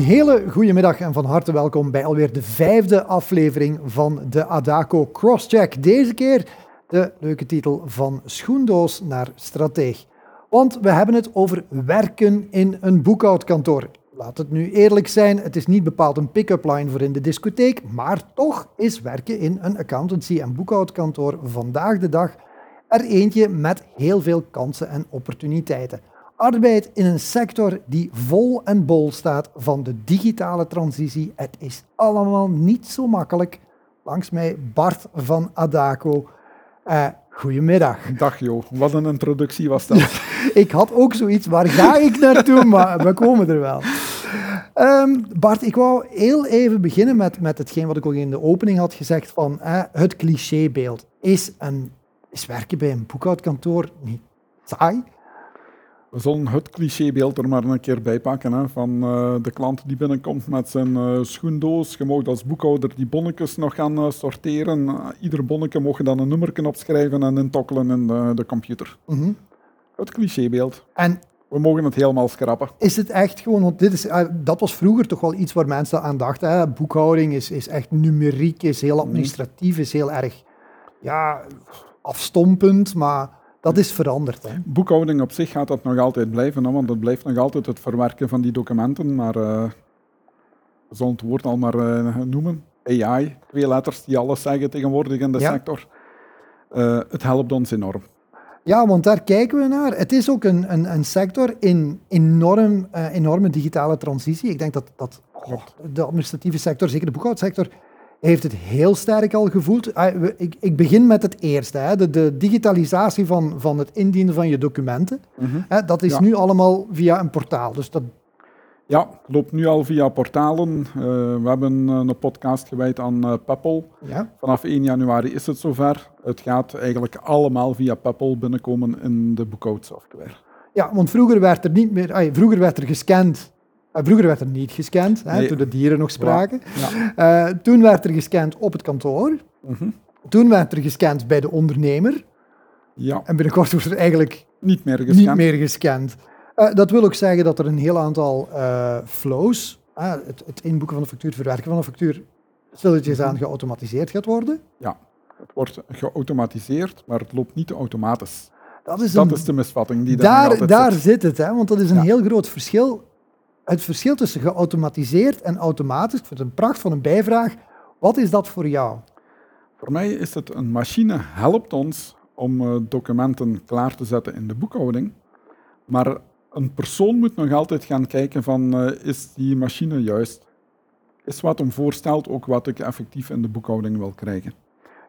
hele goede middag en van harte welkom bij alweer de vijfde aflevering van de Adaco Crosscheck. Deze keer de leuke titel van schoendoos naar strateeg. Want we hebben het over werken in een boekhoudkantoor. Laat het nu eerlijk zijn, het is niet bepaald een pick-up line voor in de discotheek, maar toch is werken in een accountancy- en boekhoudkantoor vandaag de dag er eentje met heel veel kansen en opportuniteiten. Arbeid in een sector die vol en bol staat van de digitale transitie. Het is allemaal niet zo makkelijk. Langs mij Bart van Adaco. Uh, goedemiddag. Dag joh, wat een introductie was dat. ik had ook zoiets, waar ga ik naartoe? Maar we komen er wel. Um, Bart, ik wou heel even beginnen met, met hetgeen wat ik ook in de opening had gezegd van het clichébeeld. Is, een, is werken bij een boekhoudkantoor niet saai? We zullen het clichébeeld er maar een keer bij pakken hè, van uh, de klant die binnenkomt met zijn uh, schoendoos. Je mag als boekhouder die bonnetjes nog gaan uh, sorteren. ieder bonnetje mogen dan een nummerken opschrijven en intokkelen in de, de computer. -hmm. Het clichébeeld. En we mogen het helemaal schrappen. Is het echt gewoon, want dit is, dat was vroeger toch wel iets waar mensen aan dachten. Hè? Boekhouding is, is echt numeriek, is heel administratief, is heel erg ja, afstompend, maar dat is veranderd. Hè? Boekhouding op zich gaat dat nog altijd blijven, hè, want dat blijft nog altijd het verwerken van die documenten. Maar uh, we zullen het woord al maar uh, noemen. AI, twee letters die alles zeggen tegenwoordig in de ja. sector. Uh, het helpt ons enorm. Ja, want daar kijken we naar. Het is ook een, een, een sector in enorm, enorme digitale transitie. Ik denk dat, dat oh, de administratieve sector, zeker de boekhoudsector, heeft het heel sterk al gevoeld. Ah, ik, ik begin met het eerste, hè, de, de, digitalisatie van, van het indienen van je documenten. Mhm. Dat is nu allemaal via een portaal. Dus dat... Ja, het loopt nu al via portalen. Uh, we hebben een podcast gewijd aan uh, Peppel. Ja. Vanaf 1 januari is het zover. Het gaat eigenlijk allemaal via Peppel binnenkomen in de boekhoudsoftware. Ja, want vroeger werd er niet meer, ay, vroeger werd er gescand Vroeger werd er niet gescand, hè, toen de dieren nog spraken. Ja. Uh, toen werd er gescand op het kantoor. Mhm. Toen werd er gescand bij de ondernemer. Ja. En binnenkort wordt er eigenlijk niet meer gescand. Niet meer gescand. Uh, dat wil ook zeggen dat er een heel aantal uh, flows, het, het, inboeken van de factuur, het verwerken van de factuur, stilletjes mm aan geautomatiseerd gaat worden. Ja, het wordt geautomatiseerd, maar het loopt niet automatisch. Dat is, dat is de misvatting die daar Daar zit. zit het, hè, want dat is een ja. heel groot verschil het verschil tussen geautomatiseerd en automatisch, ik vind het een pracht van een bijvraag. Wat is dat voor jou? Voor mij is het een machine helpt ons om uh, documenten klaar te zetten in de boekhouding. Maar een persoon moet nog altijd gaan kijken van uh, is die machine juist? Is wat hem voorstelt ook wat ik effectief in de boekhouding wil krijgen?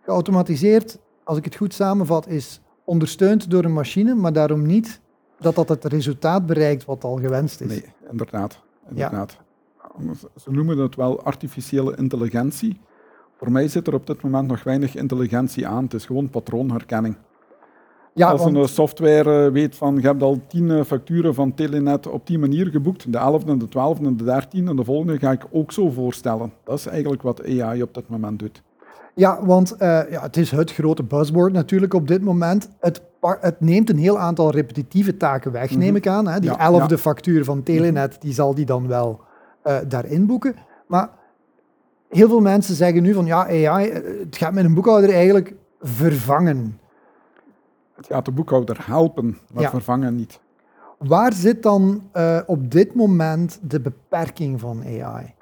Geautomatiseerd, als ik het goed samenvat, is ondersteund door een machine, maar daarom niet dat dat het resultaat bereikt wat al gewenst is. Nee, inderdaad. inderdaad. Ja. Ze noemen het wel artificiële intelligentie. Voor mij zit er op dit moment nog weinig intelligentie aan. Het is gewoon patroonherkenning. Ja, Als een software eh, weet van je hebt al tien eh, facturen van Telenet op die manier geboekt, de 11e, de 12e en de 13e en de volgende ga ik ook zo voorstellen. Dat is eigenlijk wat AI op dit moment doet. Ja, want uh, ja, het is het grote buzzword natuurlijk op dit moment. Het, het neemt een heel aantal repetitieve taken weg, neem mhm. ik aan. Hè. Die elfde factuur van Telenet, die zal die dan wel uh, daarin boeken. Maar heel veel mensen zeggen nu van ja, AI, eh, het gaat met een boekhouder eigenlijk vervangen. Het gaat de boekhouder helpen, maar vervangen niet. Waar zit dan uh, op dit moment de beperking van AI?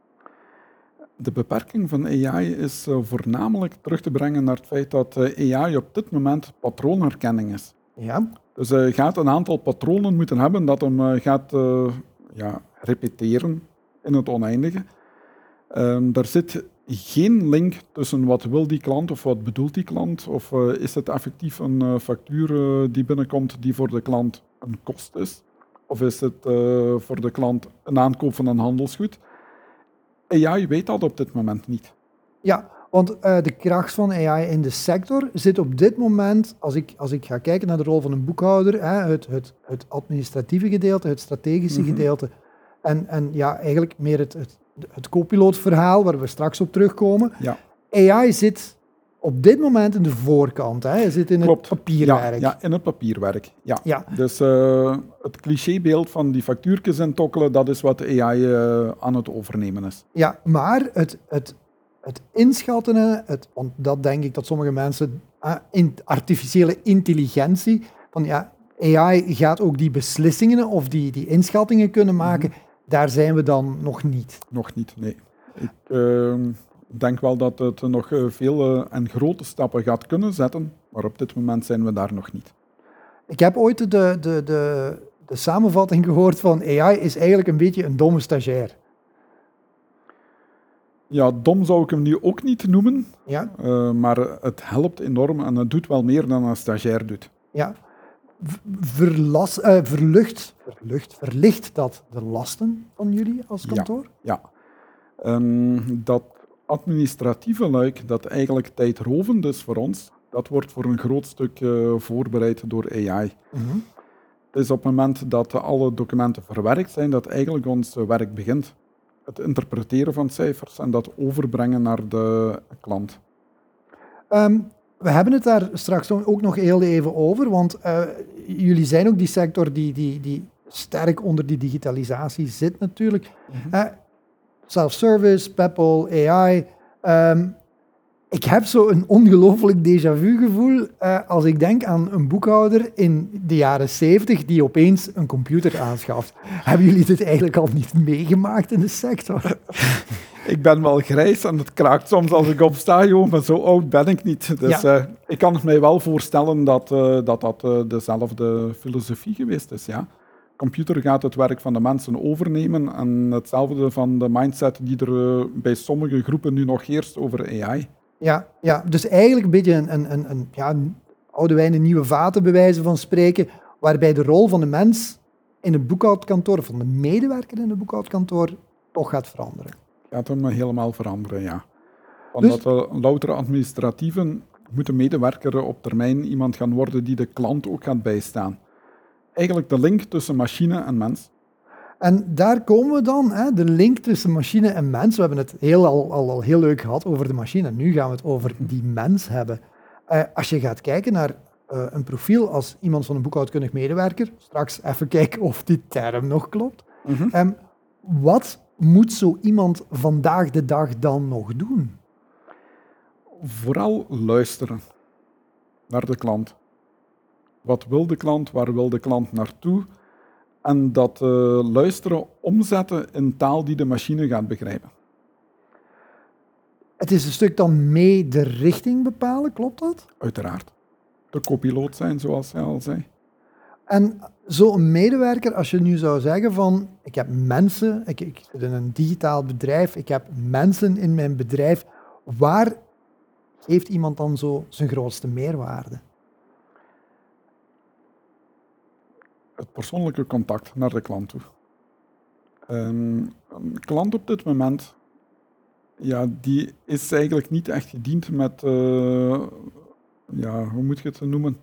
De beperking van AI is uh, voornamelijk terug te brengen naar het feit dat uh, AI op dit moment patroonherkenning is. Ja. Dus hij gaat een aantal patronen moeten hebben dat hem gaat ja, repeteren in het oneindige. Um, daar zit geen link tussen wat wil die klant of wat bedoelt die klant. Of is het effectief een factuur die binnenkomt die voor de klant een kost is. Of is het voor de klant een aankoop van een handelsgoed. AI weet dat op dit moment niet. Ja, want uh, de kracht van AI in de sector zit op dit moment, als ik, als ik ga kijken naar de rol van een boekhouder, hè, het, het, het administratieve gedeelte, het strategische mhm. gedeelte, en, en ja, eigenlijk meer het, het, het waar we straks op terugkomen. Ja. AI zit op dit moment in de voorkant. Hè? Je zit in het papierwerk. Ja, in het papierwerk. Ja. ja. Dus uh, het clichébeeld van die factuurtjes en tokkelen, dat is wat de AI uh, aan het overnemen is. Ja, maar het, het, het inschatten, het, want dat denk ik dat sommige mensen, uh, in artificiële intelligentie, van ja, AI gaat ook die beslissingen of die, die inschattingen kunnen maken. Mhm. Daar zijn we dan nog niet. Nog niet, nee. Ik ehm, denk wel dat het nog eh, veel eh, en grote stappen gaat kunnen zetten, maar op dit moment zijn we daar nog niet. Ik heb ooit de, de, de, de samenvatting gehoord van AI is eigenlijk een beetje een domme stagiair. Ja, dom zou ik hem nu ook niet noemen, ja. Uh, maar het helpt enorm en het doet wel meer dan een stagiair doet. Ja, verlas, uh, verlucht, verlucht, verlicht dat de lasten van jullie als kantoor? Ja, ja. Um, dat administratieve luik, dat eigenlijk tijdrovend is voor ons, dat wordt voor een groot stuk uh, voorbereid door AI. Mm -hmm. Het is op het moment dat alle documenten verwerkt zijn, dat eigenlijk ons werk begint. Het interpreteren van cijfers en dat overbrengen naar de klant. Um, we hebben het daar straks ook nog heel even over, want uh, jullie zijn ook die sector die, die, die sterk onder die digitalisatie zit natuurlijk. Mm -hmm. uh, Self-service, Peppel, AI. Um, ik heb zo een ongelooflijk déjà vu gevoel uh, als ik denk aan een boekhouder in de jaren 70 die opeens een computer aanschaft. Hebben jullie dit eigenlijk al niet meegemaakt in de sector? ik ben wel grijs en het kraakt soms als ik opsta, joh, maar zo oud ben ik niet. Dus ja. uh, ik kan het mij wel voorstellen dat uh, dat, dat dezelfde filosofie geweest is. Ja. Computer gaat het werk van de mensen overnemen en hetzelfde van de mindset die er bij sommige groepen nu nog heerst over AI. Ja, ja, dus eigenlijk een beetje een, een, een, een ja, oude wijn in nieuwe vaten, bij wijze van spreken, waarbij de rol van de mens in het boekhoudkantoor, van de medewerker in het boekhoudkantoor, toch gaat veranderen. Gaat hem helemaal veranderen, ja. Want dus, dat louter administratieven moet een medewerker op termijn iemand gaan worden die de klant ook gaat bijstaan. Eigenlijk de link tussen machine en mens. En daar komen we dan, hè, de link tussen machine en mens. We hebben het heel, al, al, al heel leuk gehad over de machine. Nu gaan we het over die mens hebben. Uh, als je gaat kijken naar uh, een profiel als iemand van een boekhoudkundig medewerker, straks even kijken of die term nog klopt. Mm -hmm. um, wat moet zo iemand vandaag de dag dan nog doen? Vooral luisteren naar de klant. Wat wil de klant? Waar wil de klant naartoe? En dat uh, luisteren omzetten in taal die de machine gaat begrijpen. Het is een stuk dan mee de richting bepalen, klopt dat? Uiteraard. De copiloot zijn, zoals hij al zei. En zo'n medewerker, als je nu zou zeggen van, ik heb mensen, ik, ik zit in een digitaal bedrijf, ik heb mensen in mijn bedrijf, waar geeft iemand dan zo zijn grootste meerwaarde? Het persoonlijke contact naar de klant toe. een klant op dit moment, ja, die is eigenlijk niet echt gediend met, uh, ja, hoe moet je het noemen?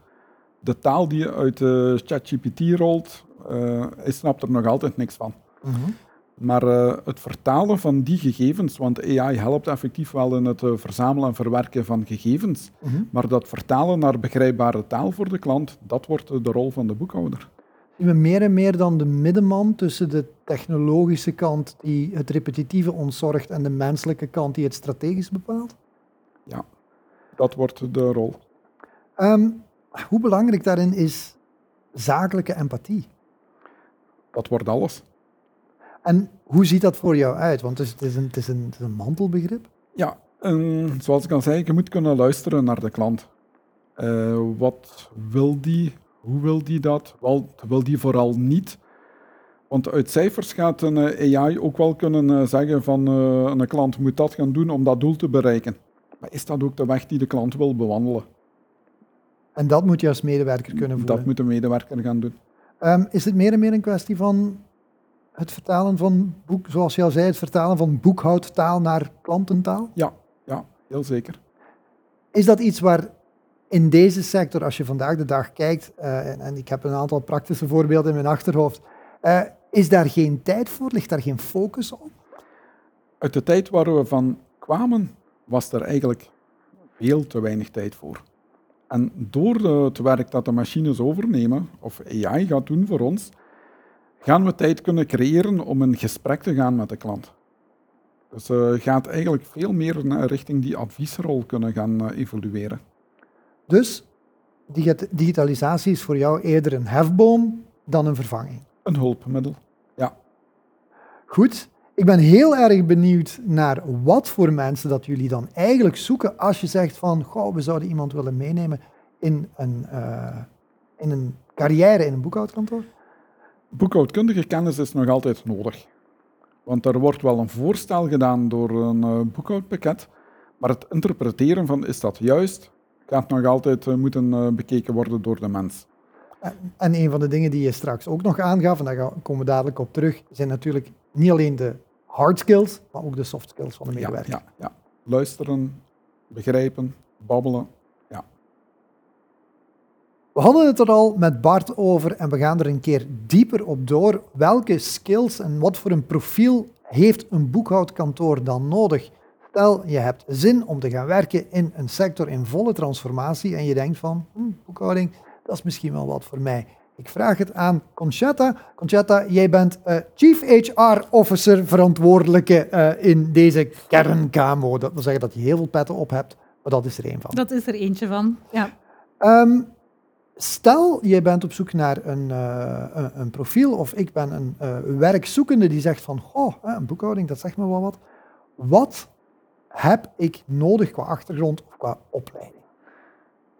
De taal die uit uh, ChatGPT rolt, uh, hij snapt er nog altijd niks van. Mm -hmm. Maar uh, het vertalen van die gegevens, want AI helpt effectief wel in het uh, verzamelen en verwerken van gegevens, mm -hmm. maar dat vertalen naar begrijpbare taal voor de klant, dat wordt de rol van de boekhouder we meer en meer dan de middenman tussen de technologische kant die het repetitieve ontzorgt en de menselijke kant die het strategisch bepaalt? Ja, dat wordt de rol. Um, hoe belangrijk daarin is zakelijke empathie? Dat wordt alles. En hoe ziet dat voor jou uit? Want het is, een, het is, een, het is een mantelbegrip. Ja, en zoals ik al zei, je moet kunnen luisteren naar de klant. Uh, wat wil die? Hoe wil die dat? Wel, wil die vooral niet. Want uit cijfers gaat een eh, AI ook wel kunnen eh, zeggen van uh, een klant moet dat gaan doen om dat doel te bereiken. Maar is dat ook de weg die de klant wil bewandelen? En dat moet je als medewerker kunnen voelen? Dat moet de medewerker gaan doen. Um, is het meer en meer een kwestie van het vertalen van boek, zoals je al zei, het vertalen van boekhoudtaal naar klantentaal? Ja, ja, heel zeker. Is dat iets waar in deze sector, als je vandaag de dag kijkt, uh, en, ik heb een aantal praktische voorbeelden in mijn achterhoofd, uh, is daar geen tijd voor? Ligt daar geen focus op? Uit de tijd waar we van kwamen, was er eigenlijk veel te weinig tijd voor. En door het werk dat de machines overnemen, of AI gaat doen voor ons, gaan we tijd kunnen creëren om een gesprek te gaan met de klant. Dus uh, gaat eigenlijk veel meer richting die adviesrol kunnen gaan evolueren. Dus digitalisatie is voor jou eerder een hefboom dan een vervanging? Een hulpmiddel, ja. Goed. Ik ben heel erg benieuwd naar wat voor mensen dat jullie dan eigenlijk zoeken als je zegt van, goh, we zouden iemand willen meenemen in een, uh, in een carrière in een boekhoudkantoor. Boekhoudkundige kennis is nog altijd nodig. Want er wordt wel een voorstel gedaan door een uh, boekhoudpakket, maar het interpreteren van is dat juist, gaat nog altijd uh, moeten bekeken worden door de mens. En een van de dingen die je straks ook nog aangaf, en daar komen we dadelijk op terug, zijn natuurlijk niet alleen de hard skills, maar ook de soft skills van de medewerker. Ja, ja, ja. Luisteren, begrijpen, babbelen. Ja. We hadden het er al met Bart over en we gaan er een keer dieper op door. Welke skills en wat voor een profiel heeft een boekhoudkantoor dan nodig? Stel, je hebt zin om te gaan werken in een sector in volle transformatie en je denkt van, hm, boekhouding, dat is misschien wel wat voor mij. Ik vraag het aan Conchetta. Conchetta, jij bent uh, Chief HR Officer verantwoordelijke uh, in deze kernkamo. Dat wil zeggen dat je heel veel petten op hebt, maar dat is er één van. Dat is er eentje van, ja. Um, stel, jij bent op zoek naar een, uh, een, een, profiel of ik ben een werkzoekende die zegt van, oh, een boekhouding, dat zegt me wel wat. Wat heb ik nodig qua achtergrond of qua opleiding?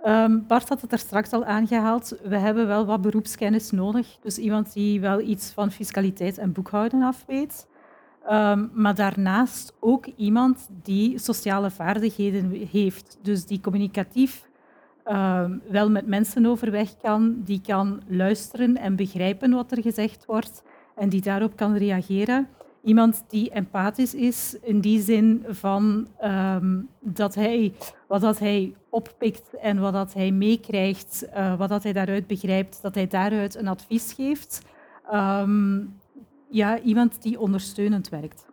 Um, Bart had het er straks al aangehaald. We hebben wel wat beroepskennis nodig. Dus iemand die wel iets van fiscaliteit en boekhouden afweet. Um, maar daarnaast ook iemand die sociale vaardigheden heeft. Dus die communicatief um, wel met mensen overweg kan, die kan luisteren en begrijpen wat er gezegd wordt en die daarop kan reageren. Iemand die empathisch is in die zin van um, dat hij wat dat hij oppikt en wat dat hij meekrijgt, uh, wat dat hij daaruit begrijpt, dat hij daaruit een advies geeft. Um, ja, iemand die ondersteunend werkt.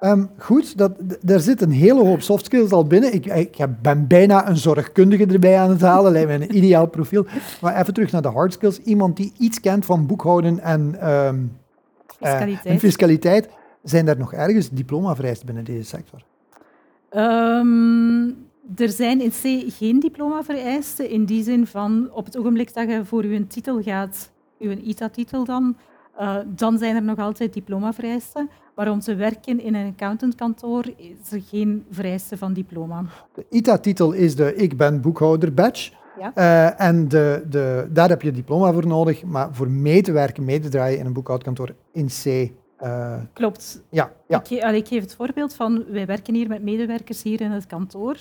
Um, goed, dat, er zit een hele hoop soft skills al binnen. Ik, ik ben bijna een zorgkundige erbij aan het halen, lijkt me een ideaal profiel. Maar even terug naar de hard skills. Iemand die iets kent van boekhouden en, um, fiscaliteit. Uh, en fiscaliteit. Zijn er nog ergens diploma-vereisten binnen deze sector? Um, er zijn in C geen diploma-vereisten in die zin van op het ogenblik dat je voor je titel gaat, je ITA-titel dan, uh, dan zijn er nog altijd diploma-vereisten. Maar om te werken in een accountantkantoor is er geen vereiste van diploma. De ITA-titel is de Ik ben boekhouder badge. Ja. Uh, en de, de, daar heb je diploma voor nodig, maar voor mee te werken, mee te draaien in een boekhoudkantoor in C uh, Klopt. Ja, ja. Ik, ik, geef het voorbeeld van, wij werken hier met medewerkers hier in het kantoor.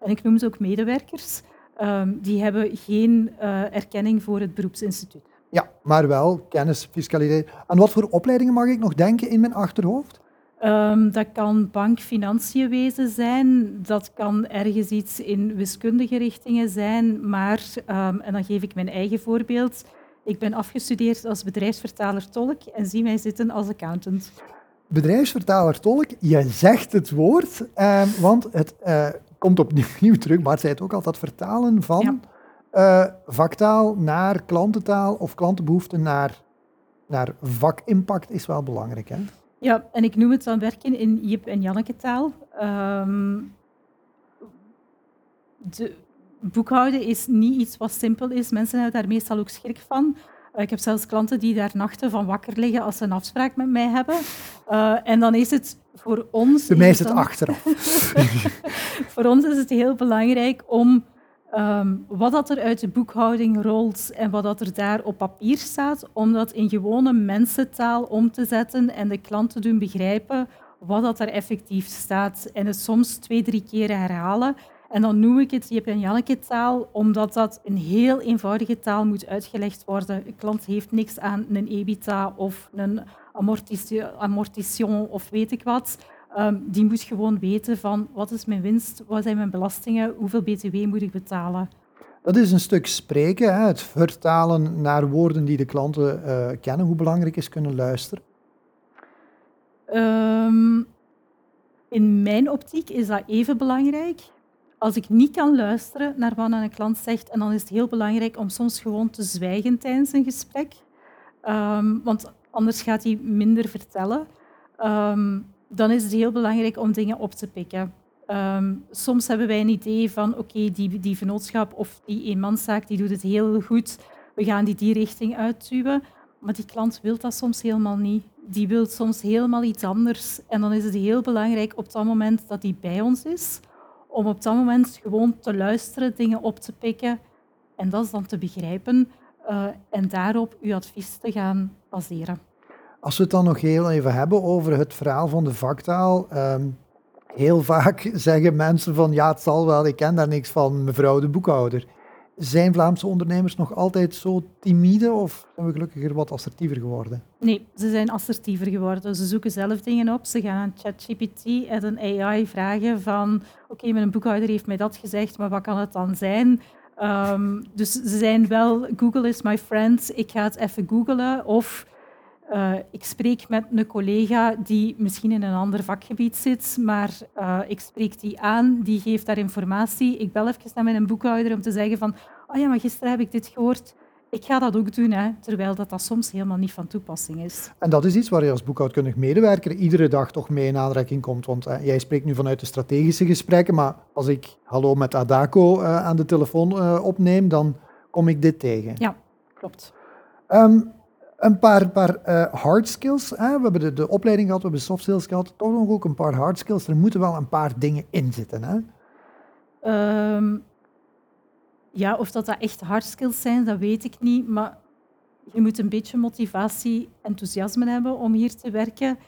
En ik noem ze ook medewerkers. Um, die hebben geen uh, erkenning voor het beroepsinstituut. Ja, maar wel kennis, fiscaliteit. Aan wat voor opleidingen mag ik nog denken in mijn achterhoofd? Um, dat kan bank, financiën wezen zijn, dat kan ergens iets in wiskundige richtingen zijn, maar, um, en dan geef ik mijn eigen voorbeeld, ik ben afgestudeerd als bedrijfsvertaler-tolk en zie mij zitten als accountant. Bedrijfsvertaler-tolk, je zegt het woord, uh, want het uh, komt opnieuw terug, maar zei het ook altijd, vertalen van ja. uh, vaktaal naar klantentaal of klantenbehoeften naar, naar vakimpact is wel belangrijk. Hè? Ja, en ik noem het dan werken in Jip en Janneke taal. Um, de, boekhouden is niet iets wat simpel is. Mensen hebben daar meestal ook schrik van. Uh, ik heb zelfs klanten die daar nachten van wakker liggen als ze een afspraak met mij hebben. Uh, en dan is het voor ons... Bij mij is het dan... achteraf. voor ons is het heel belangrijk om um, wat dat er uit de boekhouding rolt en wat dat er daar op papier staat, om dat in gewone mensentaal om te zetten en de klant te doen begrijpen wat dat er effectief staat. En het soms twee, drie keren herhalen. En dan noem ik het Jip en Janneke taal, omdat dat een heel eenvoudige taal moet uitgelegd worden. Een klant heeft niks aan een EBITDA of een amortissement of weet ik wat. Um, die moet gewoon weten van wat is mijn winst, wat zijn mijn belastingen, hoeveel btw moet ik betalen. Dat is een stuk spreken, hè? het vertalen naar woorden die de klanten uh, kennen. Hoe belangrijk is kunnen luisteren? Um, in mijn optiek is dat even belangrijk. Als ik niet kan luisteren naar wat een klant zegt, en dan is het heel belangrijk om soms gewoon te zwijgen tijdens een gesprek, um, want anders gaat hij minder vertellen. Um, dan is het heel belangrijk om dingen op te pikken. Um, soms hebben wij een idee van, oké, die, die vennootschap of die eenmanszaak die doet het heel goed, we gaan die die richting uitduwen. Maar die klant wil dat soms helemaal niet. Die wil soms helemaal iets anders. En dan is het heel belangrijk op dat moment dat die bij ons is, om op dat moment gewoon te luisteren, dingen op te pikken en dat is dan te begrijpen uh, en daarop uw advies te gaan baseren. Als we het dan nog heel even hebben over het verhaal van de vaktaal. Um, heel vaak zeggen mensen van ja, het zal wel, ik ken daar niks van, mevrouw de boekhouder. Zijn Vlaamse ondernemers nog altijd zo timide of zijn we gelukkiger wat assertiever geworden? Nee, ze zijn assertiever geworden. Ze zoeken zelf dingen op. Ze gaan aan ChatGPT en een AI vragen van oké, mijn boekhouder heeft mij dat gezegd, maar wat kan het dan zijn? Um, dus ze zijn wel, Google is my friend, ik ga het even googlen. Of uh, ik spreek met een collega die misschien in een ander vakgebied zit, maar uh, ik spreek die aan, die geeft daar informatie. Ik bel even naar mijn boekhouder om te zeggen van, oh ja, maar gisteren heb ik dit gehoord. Ik ga dat ook doen, hè, terwijl dat, dat soms helemaal niet van toepassing is. En dat is iets waar je als boekhoudkundig medewerker iedere dag toch mee in aanraking komt. Want uh, jij spreekt nu vanuit de strategische gesprekken, maar als ik hallo met Adako aan de telefoon opneem, dan kom ik dit tegen. Ja, klopt. Um, een paar, paar uh, hard skills. Hè? We hebben de, de opleiding gehad, we hebben soft skills gehad. Toch nog ook een paar hard skills. Er moeten wel een paar dingen in zitten. Hè? Um, ja, of dat, dat echt hard skills zijn, dat weet ik niet. Maar je moet een beetje motivatie, enthousiasme hebben om hier te werken.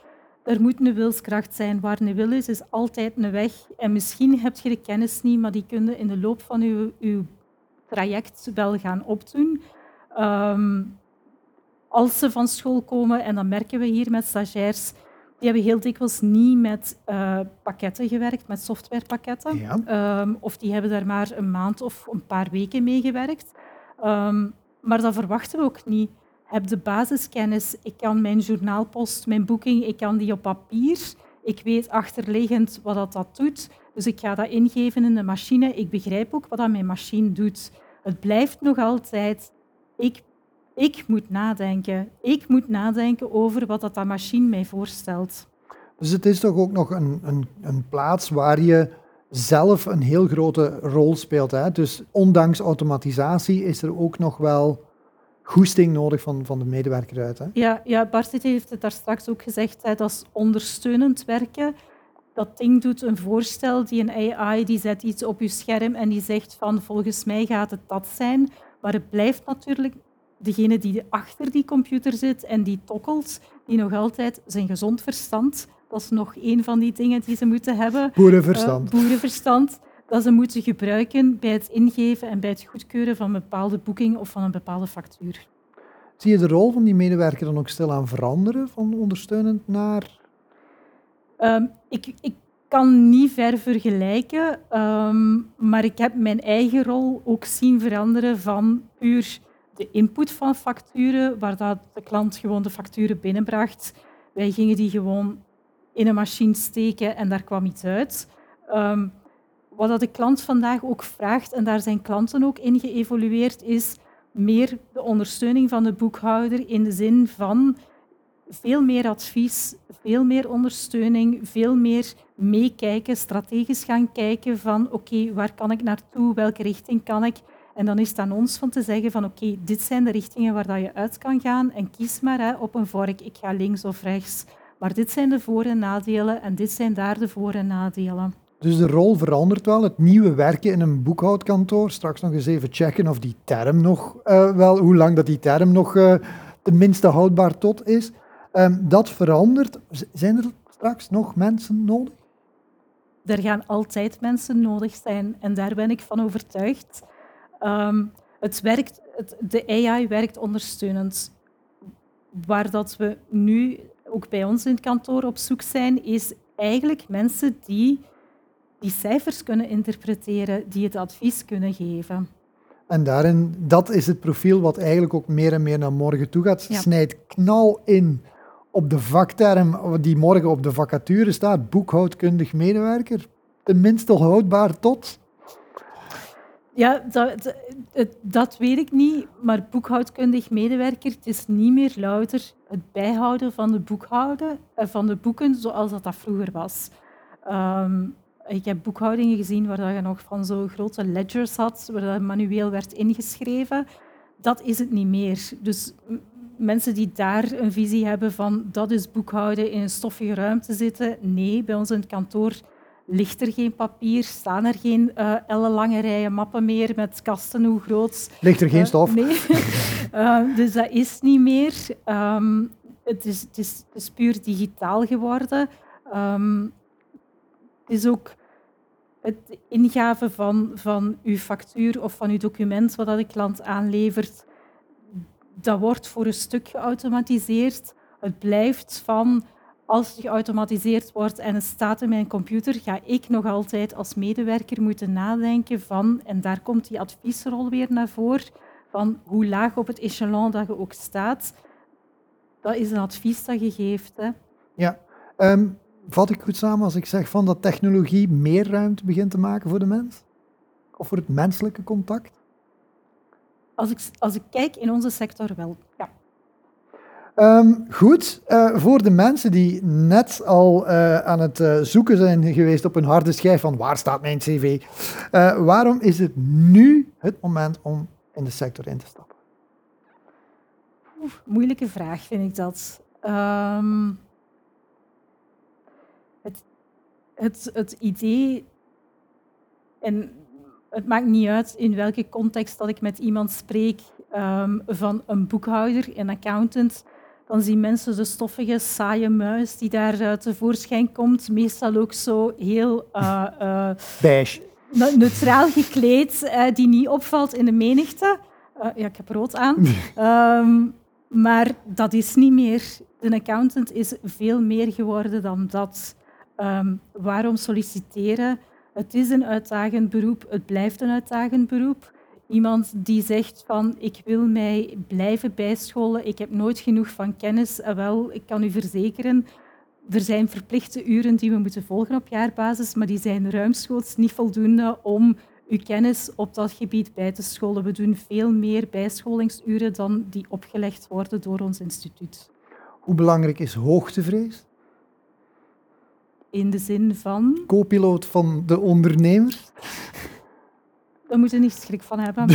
Er moet een wilskracht zijn. Waar een wil is, is altijd een weg. En misschien heb je de kennis niet, maar die kun je in de loop van je, je traject wel gaan opdoen. Um, als ze van school komen, en dan merken we hier met stagiairs, die hebben heel dikwijls niet met uh, pakketten gewerkt, met softwarepakketten. Um, of die hebben daar maar een maand of een paar weken mee gewerkt. Um, maar dat verwachten we ook niet. Heb de basiskennis, ik kan mijn journaalpost, mijn boeking, ik kan die op papier. Ik weet achterliggend wat dat, dat doet. Dus ik ga dat ingeven in de machine. Ik begrijp ook wat dat mijn machine doet. Het blijft nog altijd, ik ik moet nadenken. Ik moet nadenken over wat dat, dat machine mij voorstelt. Dus het is toch ook nog een, een, een plaats waar je zelf een heel grote rol speelt. Hè? Dus ondanks automatisatie is er ook nog wel goesting nodig van, van de medewerker uit. Hè? Ja, ja, Bart heeft het daar straks ook gezegd, hè, dat is ondersteunend werken. Dat ding doet een voorstel, die een AI die zet iets op je scherm en die zegt van volgens mij gaat het dat zijn. Maar het blijft natuurlijk degene die achter die computer zit en die tokkelt, die nog altijd zijn gezond verstand, dat is nog een van die dingen die ze moeten hebben. Boerenverstand. Uh, boerenverstand, dat ze moeten gebruiken bij het ingeven en bij het goedkeuren van een bepaalde boeking of van een bepaalde factuur. Zie je de rol van die medewerker dan ook stilaan veranderen, van ondersteunend naar... Um, ik, ik kan niet ver vergelijken, um, maar ik heb mijn eigen rol ook zien veranderen van puur de input van facturen, waar dat de klant gewoon de facturen binnenbracht. Wij gingen die gewoon in een machine steken en daar kwam iets uit. Um, wat dat de klant vandaag ook vraagt, en daar zijn klanten ook in geëvolueerd, is meer de ondersteuning van de boekhouder in de zin van veel meer advies, veel meer ondersteuning, veel meer meekijken, strategisch gaan kijken van oké, waar kan ik naartoe, welke richting kan ik. En dan is het aan ons van te zeggen van oké, dit zijn de richtingen waar dat je uit kan gaan en kies maar hè, op een vork, ik ga links of rechts. Maar dit zijn de voor- en nadelen en dit zijn daar de voor- en nadelen. Dus de rol verandert wel. Het nieuwe werken in een boekhoudkantoor, straks nog eens even checken of die term nog uh, wel, hoe lang dat die term nog uh, tenminste houdbaar tot is. Um, dat verandert. Zijn er straks nog mensen nodig? Er gaan altijd mensen nodig zijn en daar ben ik van overtuigd. Um, het werkt, het, de AI werkt ondersteunend. Waar dat we nu ook bij ons in het kantoor op zoek zijn, is eigenlijk mensen die die cijfers kunnen interpreteren, die het advies kunnen geven. En daarin, dat is het profiel wat eigenlijk ook meer en meer naar morgen toe gaat. Ja. Snijdt knal in op de vakterm die morgen op de vacature staat, boekhoudkundig medewerker. Tenminste houdbaar tot Ja, dat, dat, weet ik niet, maar boekhoudkundig medewerker, het is niet meer louter het bijhouden van de, boekhouden, eh, van de boeken zoals dat, dat vroeger was. Ehm, ik heb boekhoudingen gezien waar je nog van zo'n grote ledgers had, waar dat manueel werd ingeschreven. Dat is het niet meer. Dus mensen die daar een visie hebben van dat is boekhouden in een stoffige ruimte zitten. Nee, bij ons in het kantoor ligt er geen papier, staan er geen uh, ellenlange rijen mappen meer met kasten hoe groot. Ligt er geen eh, stof? nee, uh, dus dat is niet meer. Um, het, is, het, is, het, is, puur digitaal geworden. Um, het is ook het ingaven van, van uw factuur of van uw document wat dat de klant aanlevert dat wordt voor een stuk geautomatiseerd. Het blijft van als het geautomatiseerd wordt en het staat in mijn computer, ga ik nog altijd als medewerker moeten nadenken van, en daar komt die adviesrol weer naar voren, van hoe laag op het echelon dat je ook staat. Dat is een advies dat je geeft. Hè. Ja, um, vat ik goed samen als ik zeg van dat technologie meer ruimte begint te maken voor de mens? Of voor het menselijke contact? Als ik, als ik kijk in onze sector wel, ja. Um, goed, uh, voor de mensen die net al uh, aan het uh, zoeken zijn geweest op een harde schijf van waar staat mijn cv, waarom is het nu het moment om in de sector in te stappen? Oef, moeilijke vraag vind ik dat. Um, het, het, het idee, en het maakt niet uit in welke context dat ik met iemand spreek, um, van een boekhouder, een accountant, dan zien mensen de stoffige, saaie muis die daar uh, tevoorschijn komt, meestal ook zo heel uh, uh, beige. neutraal gekleed, die niet opvalt in de menigte. ja, ik heb rood aan. um, maar dat is niet meer. De accountant is veel meer geworden dan dat. Um, waarom solliciteren? Het is een uitdagend beroep, het blijft een uitdagend beroep. Iemand die zegt van ik wil mij blijven bijscholen, ik heb nooit genoeg van kennis. En wel, ik kan u verzekeren, er zijn verplichte uren die we moeten volgen op jaarbasis, maar die zijn ruimschoots niet voldoende om uw kennis op dat gebied bij te scholen. We doen veel meer bijscholingsuren dan die opgelegd worden door ons instituut. Hoe belangrijk is hoogtevrees? In de zin van? Co-piloot van de ondernemer. Daar moeten niet schrik van hebben.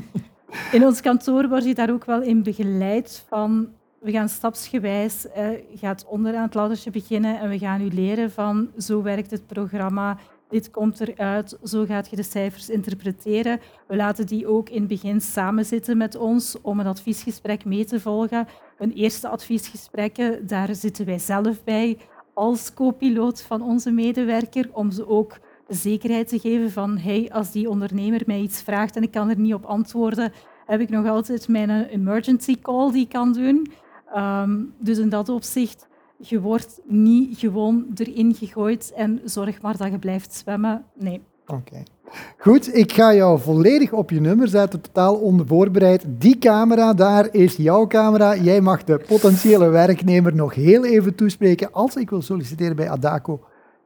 in ons kantoor word je daar ook wel in begeleid van we gaan stapsgewijs, eh, gaat onderaan het laddertje beginnen en we gaan u leren van zo werkt het programma, dit komt eruit, zo gaat je de cijfers interpreteren. We laten die ook in het begin samen zitten met ons om een adviesgesprek mee te volgen. Een eerste adviesgesprekken, daar zitten wij zelf bij als co-piloot van onze medewerker, om ze ook zekerheid te geven van hey, als die ondernemer mij iets vraagt en ik kan er niet op antwoorden, heb ik nog altijd mijn emergency call die ik kan doen. Um, dus in dat opzicht, je wordt niet gewoon erin gegooid en zorg maar dat je blijft zwemmen. Nee. Oké. Goed, ik ga jou volledig op je nummer zetten, totaal onvoorbereid. Die camera daar is jouw camera. Jij mag de potentiële werknemer nog heel even toespreken als ik wil solliciteren bij Adaco.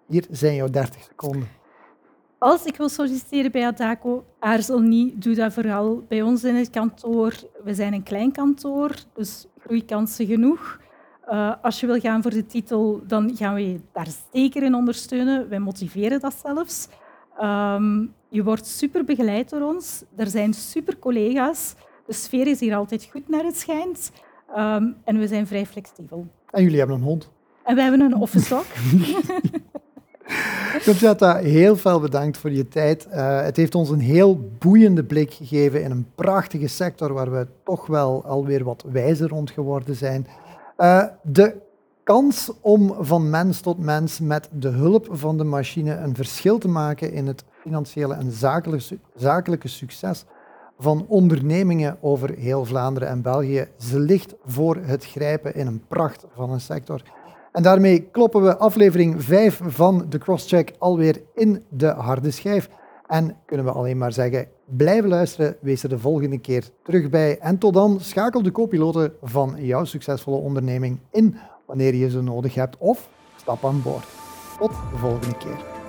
Hier zijn jouw 30 seconden. Als ik wil solliciteren bij Adaco, aarzel niet, doe dat vooral bij ons in het kantoor. We zijn een klein kantoor, dus groeikansen genoeg. Uh, als je wil gaan voor de titel, dan gaan we je daar zeker in ondersteunen. Wij motiveren dat zelfs. Um, je wordt super begeleid door ons. Er zijn super collega's. De sfeer is hier altijd goed naar het schijnt. Um, en we zijn vrij flexibel. En jullie hebben een hond. En wij hebben een office dog. Conchata, heel veel bedankt voor je tijd. Uh, het heeft ons een heel boeiende blik gegeven in een prachtige sector waar we toch wel alweer wat wijzer rond geworden zijn. Uh, de kans om van mens tot mens met de hulp van de machine een verschil te maken in het financiële en zakelijke, zakelijke succes van ondernemingen over heel Vlaanderen en België. Ze ligt voor het grijpen in een pracht van een sector. En daarmee kloppen we aflevering 5 van de Crosscheck alweer in de harde schijf. En kunnen we alleen maar zeggen, blijven luisteren, wees er de volgende keer terug bij. En tot dan, schakel de co van jouw succesvolle onderneming in wanneer je ze nodig hebt of stap aan boord. Tot de volgende keer.